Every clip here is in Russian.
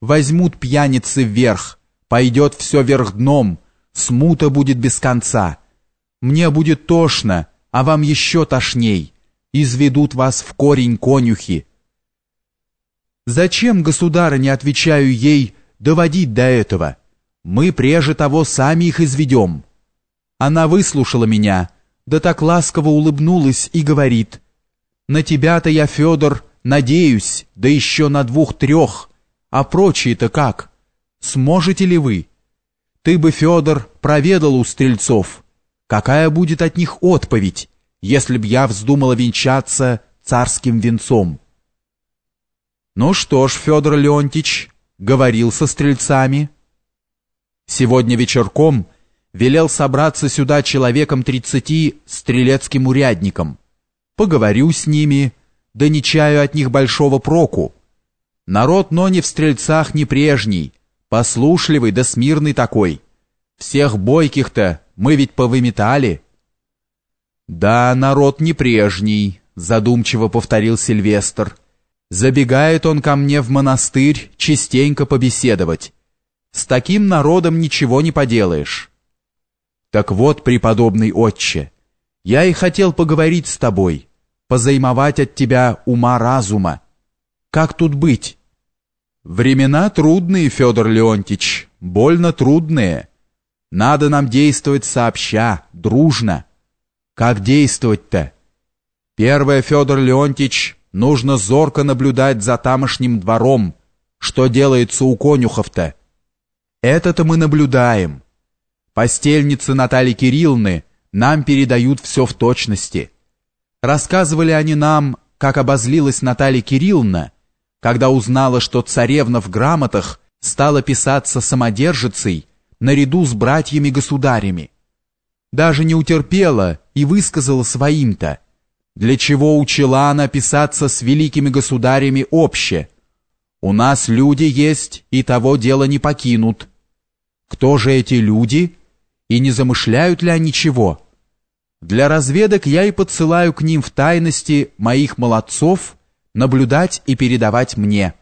Возьмут пьяницы вверх, пойдет все вверх дном, смута будет без конца. Мне будет тошно, а вам еще тошней. Изведут вас в корень конюхи. Зачем, государыня, отвечаю ей, доводить до этого? Мы прежде того сами их изведем. Она выслушала меня, да так ласково улыбнулась и говорит, «На тебя-то я, Федор, надеюсь, да еще на двух-трех, а прочие-то как? Сможете ли вы? Ты бы, Федор, проведал у стрельцов, какая будет от них отповедь, если б я вздумала венчаться царским венцом?» «Ну что ж, Федор Леонтич, говорил со стрельцами». Сегодня вечерком велел собраться сюда человеком тридцати стрелецким урядником. Поговорю с ними, да не чаю от них большого проку. Народ, но не в стрельцах не прежний, послушливый да смирный такой. Всех бойких-то мы ведь повыметали. Да, народ не прежний, задумчиво повторил Сильвестр. Забегает он ко мне в монастырь частенько побеседовать. С таким народом ничего не поделаешь. Так вот, преподобный отче, я и хотел поговорить с тобой, позаймовать от тебя ума-разума. Как тут быть? Времена трудные, Федор Леонтич, больно трудные. Надо нам действовать сообща, дружно. Как действовать-то? Первое, Федор Леонтич, нужно зорко наблюдать за тамошним двором, что делается у конюхов-то. Это-то мы наблюдаем. Постельницы Натальи Кирилловны нам передают все в точности. Рассказывали они нам, как обозлилась Наталья Кирилловна, когда узнала, что царевна в грамотах стала писаться самодержицей наряду с братьями-государями. Даже не утерпела и высказала своим-то, для чего учила она писаться с великими государями обще. У нас люди есть, и того дела не покинут. Кто же эти люди, и не замышляют ли они чего? Для разведок я и подсылаю к ним в тайности моих молодцов наблюдать и передавать мне.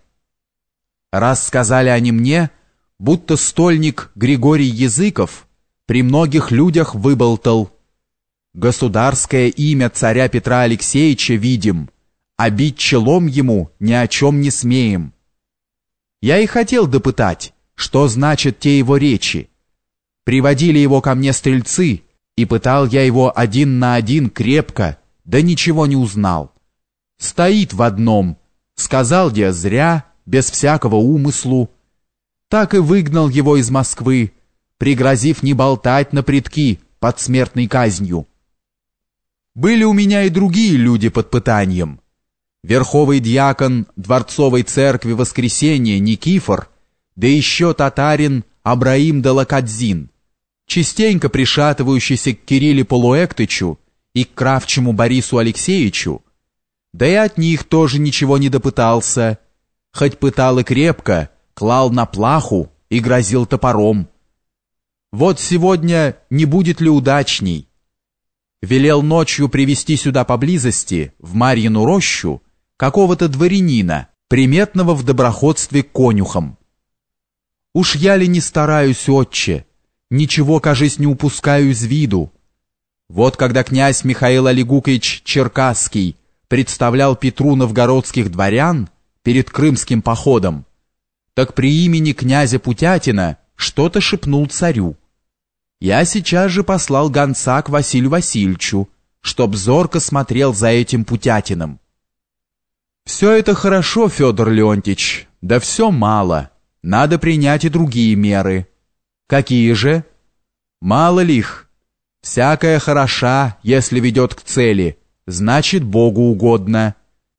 Раз сказали они мне, будто стольник Григорий Языков при многих людях выболтал. Государское имя царя Петра Алексеевича видим, а бить челом ему ни о чем не смеем. Я и хотел допытать, что значат те его речи. Приводили его ко мне стрельцы, и пытал я его один на один крепко, да ничего не узнал. Стоит в одном, сказал я зря, без всякого умыслу. Так и выгнал его из Москвы, пригрозив не болтать на предки под смертной казнью. Были у меня и другие люди под пытанием. Верховый дьякон Дворцовой церкви Воскресения Никифор, да еще татарин Абраим Далакадзин, частенько пришатывающийся к Кирилле Полуэктычу и к кравчему Борису Алексеевичу, да и от них тоже ничего не допытался, хоть пытал и крепко, клал на плаху и грозил топором. Вот сегодня не будет ли удачней? Велел ночью привести сюда поблизости, в Марьину рощу, какого-то дворянина, приметного в доброходстве конюхом. Уж я ли не стараюсь, отче, ничего, кажись, не упускаю из виду. Вот когда князь Михаил Олегукович Черкасский представлял Петру новгородских дворян перед крымским походом, так при имени князя Путятина что-то шепнул царю. Я сейчас же послал гонца к Василию Васильевичу, чтоб зорко смотрел за этим Путятином. Все это хорошо, Федор Леонтьевич, да все мало. Надо принять и другие меры. Какие же? Мало ли их. Всякая хороша, если ведет к цели, значит Богу угодно.